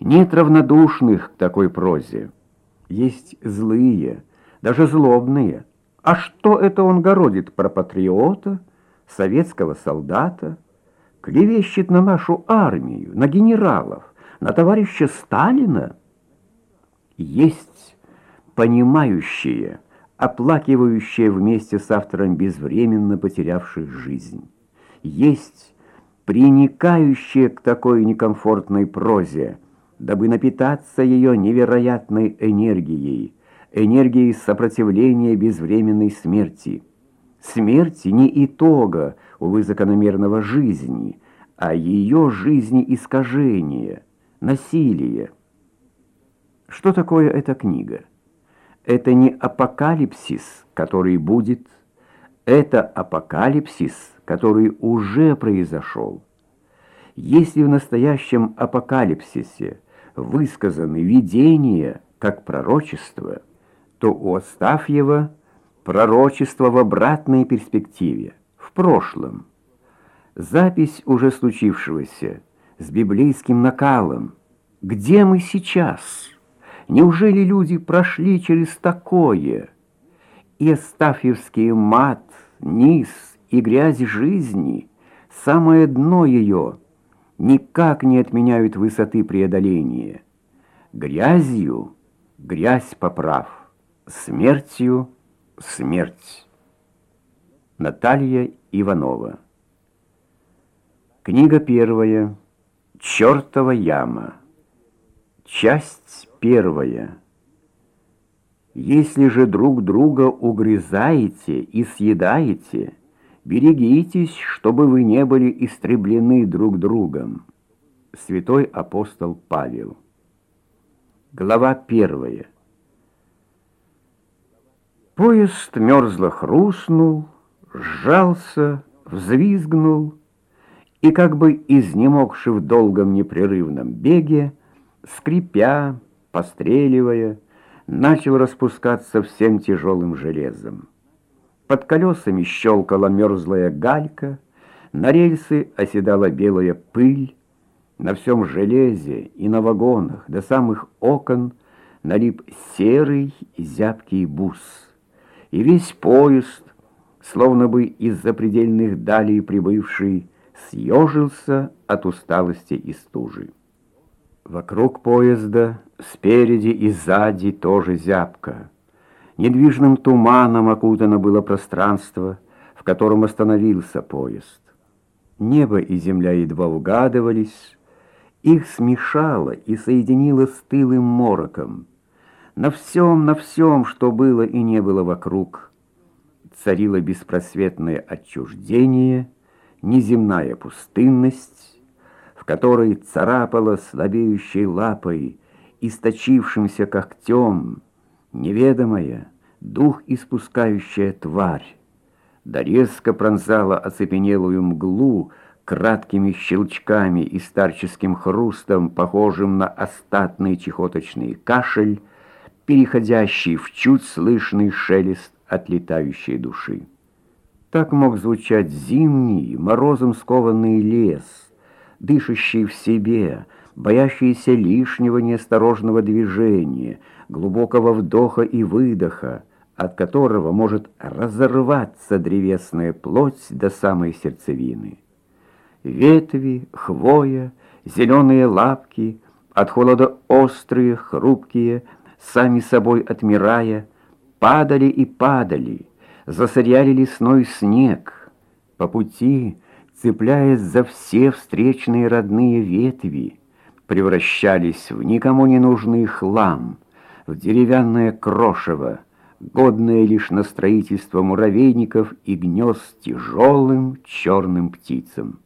Нет равнодушных к такой прозе. Есть злые, даже злобные. А что это он городит про патриота, советского солдата? Клевещет на нашу армию, на генералов, на товарища Сталина? Есть понимающие, оплакивающие вместе с автором безвременно потерявших жизнь. Есть приникающие к такой некомфортной прозе, дабы напитаться ее невероятной энергией, энергией сопротивления безвременной смерти. Смерти не итога, увы, закономерного жизни, а ее жизни искажения, насилия. Что такое эта книга? Это не апокалипсис, который будет, это апокалипсис, который уже произошел. Если в настоящем апокалипсисе высказаны видения как пророчество, то у Астафьева пророчество в обратной перспективе, в прошлом. Запись уже случившегося, с библейским накалом. Где мы сейчас? Неужели люди прошли через такое? И Астафьевский мат, низ и грязь жизни, самое дно ее, никак не отменяют высоты преодоления. Грязью — грязь поправ, смертью — смерть. Наталья Иванова Книга первая «Чертова яма» Часть первая. Если же друг друга угрызаете и съедаете, берегитесь, чтобы вы не были истреблены друг другом. Святой апостол Павел. Глава первая. Поезд мерзло хрустнул, сжался, взвизгнул, и как бы изнемогший в долгом непрерывном беге, скрипя, постреливая, начал распускаться всем тяжелым железом. Под колесами щелкала мерзлая галька, на рельсы оседала белая пыль, на всем железе и на вагонах до самых окон налип серый зябкий бус. И весь поезд, словно бы из запредельных далей прибывший, съежился от усталости и стужи. Вокруг поезда, спереди и сзади тоже зябко. Недвижным туманом окутано было пространство, в котором остановился поезд. Небо и земля едва угадывались, их смешало и соединило с тылым мороком. На всем, на всем, что было и не было вокруг, царило беспросветное отчуждение — неземная пустынность, в которой царапала слабеющей лапой, источившимся когтем, неведомая, дух испускающая тварь, да резко пронзала оцепенелую мглу краткими щелчками и старческим хрустом, похожим на остатный чехоточный кашель, переходящий в чуть слышный шелест отлетающей души. Так мог звучать зимний, морозом скованный лес, дышащий в себе, боящийся лишнего неосторожного движения, глубокого вдоха и выдоха, от которого может разорваться древесная плоть до самой сердцевины. Ветви, хвоя, зеленые лапки, от холода острые, хрупкие, сами собой отмирая, падали и падали, засоряли лесной снег. По пути, цепляясь за все встречные родные ветви, превращались в никому не нужный хлам, в деревянное крошево, годное лишь на строительство муравейников и гнезд тяжелым черным птицам.